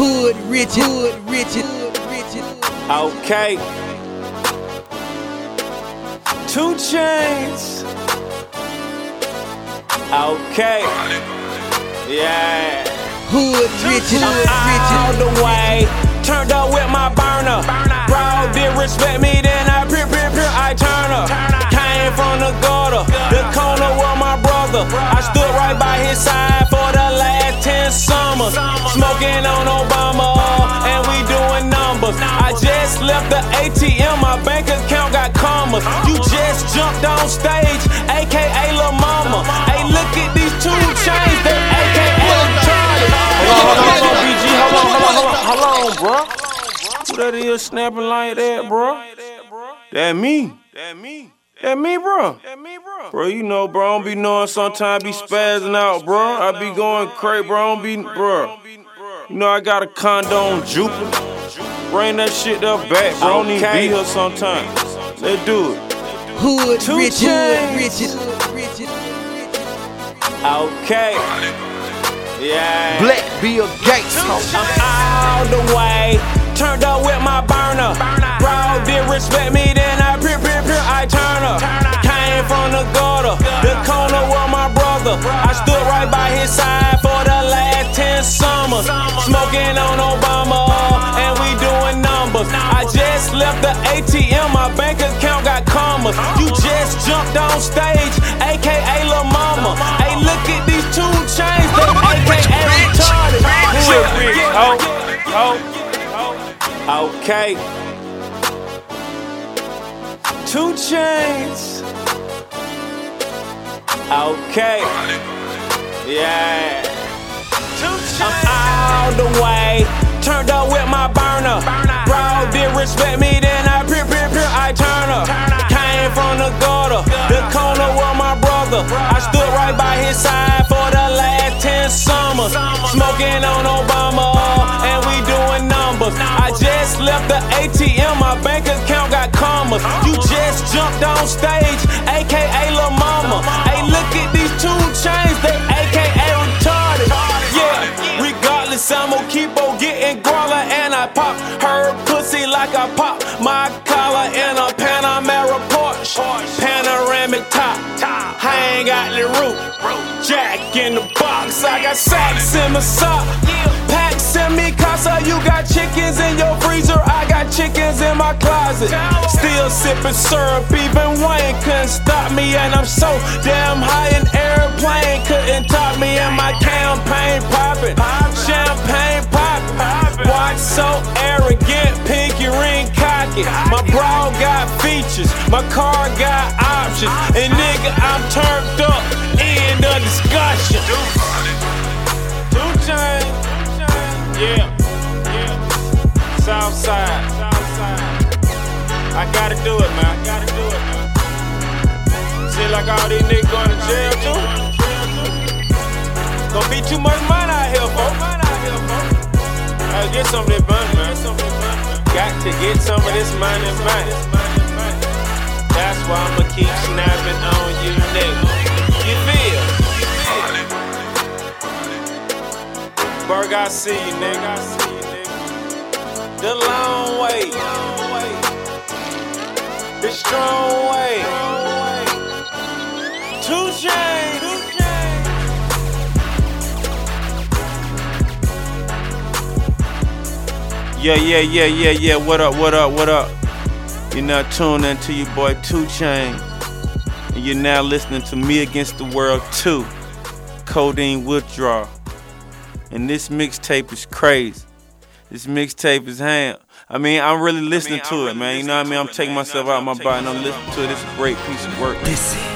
Hood Richard, Hood Hood Richard. Okay. 2 Chainz. Okay. Yeah. Hood Richard, Hood All the way. Turned up with my burner. Bro, did respect me, then I peer, peer, peer, I turn up. Came from the gutter, the corner with my brother. I stood Smoking on Obama, and we doing numbers. I just left the ATM, my bank account got commas. You just jumped on stage, aka Lil Mama. Hey, look at these two chains, they aka. Hold on, hold on, BG, hold on, hold on, hold on, bro. Who that is snapping like that, bro? That me. That me. That me, bro. That me, bro. Bro, you know, bro, I don't be knowing sometimes be spazzing out, bro. I be going crazy, bro. I don't be, bro. You know, I got a condo on Jupiter. Bring that shit up back, bro. I don't even be here sometimes. Let's do it. Hood Two Richard, Hood chains. Richard, Richard. Okay. Yeah. Black Bill Gates. I'm all the way. Turned up with my burner. Bro, did respect me, then I peer, peer, peer, I turn up. Came from the gutter, the corner with my brother. I stood right by his side Smoking on Obama, and we doing numbers. I just left the ATM, my bank account got commas. You just jumped on stage, aka Lil Mama. Hey, look at these two chains, they aka retarded. Oh, oh, oh. Okay. 2 Chainz. Okay. Yeah. Chains. all the way. Turned up with my burner. Bro, did respect me, then I peer, peer, peer, I turn up. Came from the gutter, the corner with my brother. I stood right by his side for the last 10 summers. Smoking on Obama, and we doing numbers. I just left the ATM, my bank account got commas. You just jumped on stage, aka Lil Mama. Hey, look at these pop her pussy like I pop my collar in a Panamera Porsche. Panoramic top, I ain't got the roof. Jack in the box, I got sacks in my sock. Packs in me casa, you got chickens in your freezer, I got chickens in my closet. Still sipping syrup, even Wayne couldn't stop me, and I'm so damn high in airplane couldn't top me, and my campaign popping, champagne popping. Watch so arrogant, pinky ring cocky. My bra got features, my car got options, and nigga I'm turned up. End of discussion. 2 Chainz. Yeah. Yeah. Southside. I gotta do it, man. I gotta do it, man. Seem like all these niggas going to jail too. Gonna be too much money out here, folks. Gotta get some of this money, man. Got to get some of this money, man. That's why I'ma keep snapping on you, nigga. You feel? Berg, I see you, nigga. The long way. The strong way. 2 Chainz. Yeah, yeah, yeah, yeah, yeah. What up, what up, what up? You're now tuned into your boy Two Chain. And you're now listening to Me Against the World 2. Codeine Withdrawal. And this mixtape is crazy. This mixtape is ham. I mean, I'm really listening to it, man. You know what I mean? I'm taking myself out of my body and I'm listening to it. It's a great piece of work. This is